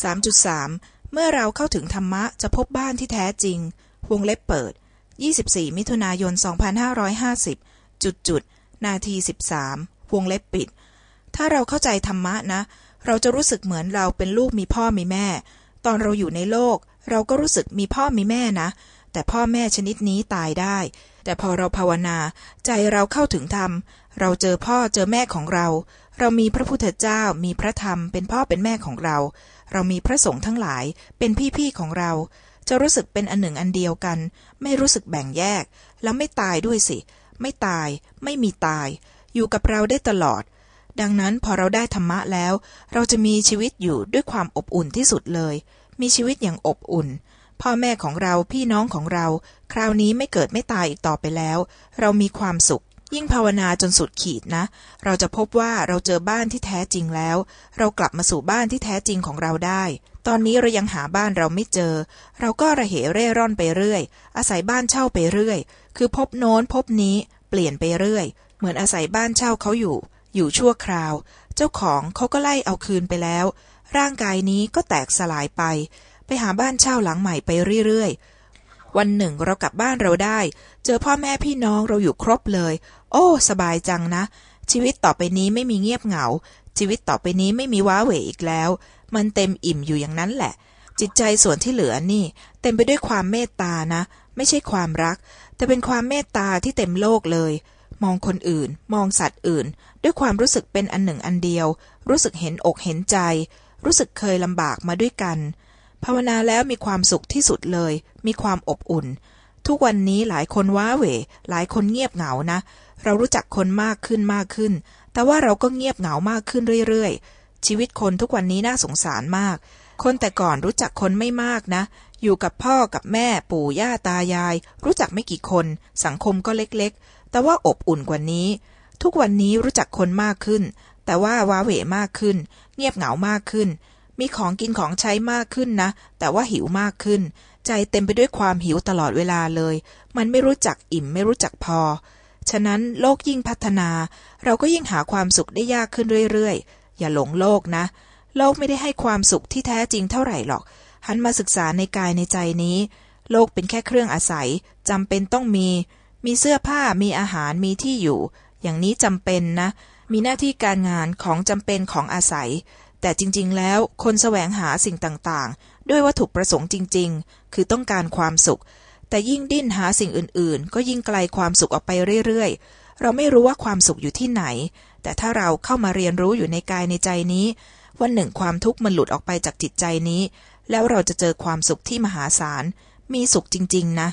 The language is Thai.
3.3 เมื่อเราเข้าถึงธรรมะจะพบบ้านที่แท้จริง วงเล็บเปิด 24 มิถุนายน 2550 จุดจุด นาที 13 วงเล็บปิด ถ้าเราเข้าใจธรรมะนะ เราจะรู้สึกเหมือนเราเป็นลูกมีพ่อมีแม่ ตอนเราอยู่ในโลก เราก็รู้สึกมีพ่อมีแม่นะ แต่พ่อแม่ชนิดนี้ตายได้ แต่พอเราภาวนา ใจเราเข้าถึงธรรม เราเจอพ่อเจอแม่ของเรา เรามีพระพุทธเจ้ามีพระธรรมเป็นพ่อเป็นแม่ของเรา เรามีพระสงฆ์ทั้งหลายเป็นพี่ๆของเรา จะรู้สึกเป็นอันหนึ่งอันเดียวกัน ไม่รู้สึกแบ่งแยก แล้วไม่ตายด้วยสิ ไม่ตาย ไม่มีตาย อยู่กับเราได้ตลอด ดังนั้นพอเราได้ธรรมะแล้ว เราจะมีชีวิตอยู่ด้วยความอบอุ่นที่สุดเลย มีชีวิตอย่างอบอุ่นพ่อแม่ของเราพี่น้องของเรา คราวนี้ไม่เกิดไม่ตายอีกต่อไปแล้ว เรามีความสุข ยิ่งภาวนาจนสุดขีดนะ เราจะพบว่าเราเจอบ้านที่แท้จริงแล้ว เรากลับมาสู่บ้านที่แท้จริงของเราได้ ตอนนี้เรายังหาบ้านเราไม่เจอ เราก็ระเหเร่ร่อนไปเรื่อย อาศัยบ้านเช่าไปเรื่อย คือพบโน้นพบนี้เปลี่ยนไปเรื่อย เหมือนอาศัยบ้านเช่าเขาอยู่ อยู่ชั่วคราว เจ้าของเขาก็ไล่เอาคืนไปแล้ว ร่างกายนี้ก็แตกสลายไป ไปหาบ้านเช่าหลังใหม่ไปเรื่อยๆ วันหนึ่งเรากลับบ้านเราได้ เจอพ่อแม่พี่น้องเราอยู่ครบเลย โอ้ สบายจังนะ ชีวิตต่อไปนี้ไม่มีเงียบเหงา ชีวิตต่อไปนี้ไม่มีว้าเหวอีกแล้ว มันเต็มอิ่มอยู่อย่างนั้นแหละ จิตใจส่วนที่เหลือนี่ เต็มไปด้วยความเมตตานะ ไม่ใช่ความรัก แต่เป็นความเมตตาที่เต็มโลกเลย มองคนอื่น มองสัตว์อื่น ด้วยความรู้สึกเป็นอันหนึ่งอันเดียว รู้สึกเห็นอกเห็นใจ รู้สึกเคยลำบากมาด้วยกัน ภาวนาแล้วมีความสุขที่สุดเลย มีความอบอุ่น ทุกวันนี้หลายคนว้าเหวหลายคนเงียบเหงานะ เรารู้จักคนมากขึ้นมากขึ้น แต่ว่าเราก็เงียบเหงามากขึ้นเรื่อยๆ ชีวิตคนทุกวันนี้น่าสงสารมาก คนแต่ก่อนรู้จักคนไม่มากนะ อยู่กับพ่อกับแม่ปู่ย่าตายาย รู้จักไม่กี่คน สังคมก็เล็กๆ แต่ว่าอบอุ่นกว่านี้ ทุกวันนี้รู้จักคนมากขึ้น แต่ว่าว้าเหวมากขึ้น เงียบเหงามากขึ้น มีของกินของใช้มากขึ้นนะ แต่ว่าหิวมากขึ้น ใจเต็มไปด้วยความหิวตลอดเวลาเลย มันไม่รู้จักอิ่มไม่รู้จักพอ ฉะนั้นโลกยิ่งพัฒนา เราก็ยิ่งหาความสุขได้ยากขึ้นเรื่อยๆ อย่าหลงโลกนะ โลกไม่ได้ให้ความสุขที่แท้จริงเท่าไหร่หรอก หันมาศึกษาในกายในใจนี้ โลกเป็นแค่เครื่องอาศัยจำเป็นต้องมี มีเสื้อผ้ามีอาหารมีที่อยู่ อย่างนี้จำเป็นนะมีหน้าที่การงานของจำเป็นของอาศัย แต่จริงๆ แล้วคนแสวงหาสิ่งต่างๆ ด้วยวัตถุประสงค์จริง ๆ คือต้องการความสุข แต่ยิ่งดิ้นหาสิ่งอื่นๆ ก็ยิ่งไกลความสุขออกไปเรื่อยๆ เราไม่รู้ว่าความสุขอยู่ที่ไหน แต่ถ้าเราเข้ามาเรียนรู้อยู่ในกายในใจนี้ วันหนึ่งความทุกข์มันหลุดออกไปจากจิตใจนี้ แล้วเราจะเจอความสุขที่มหาศาล มีสุขจริง ๆ นะ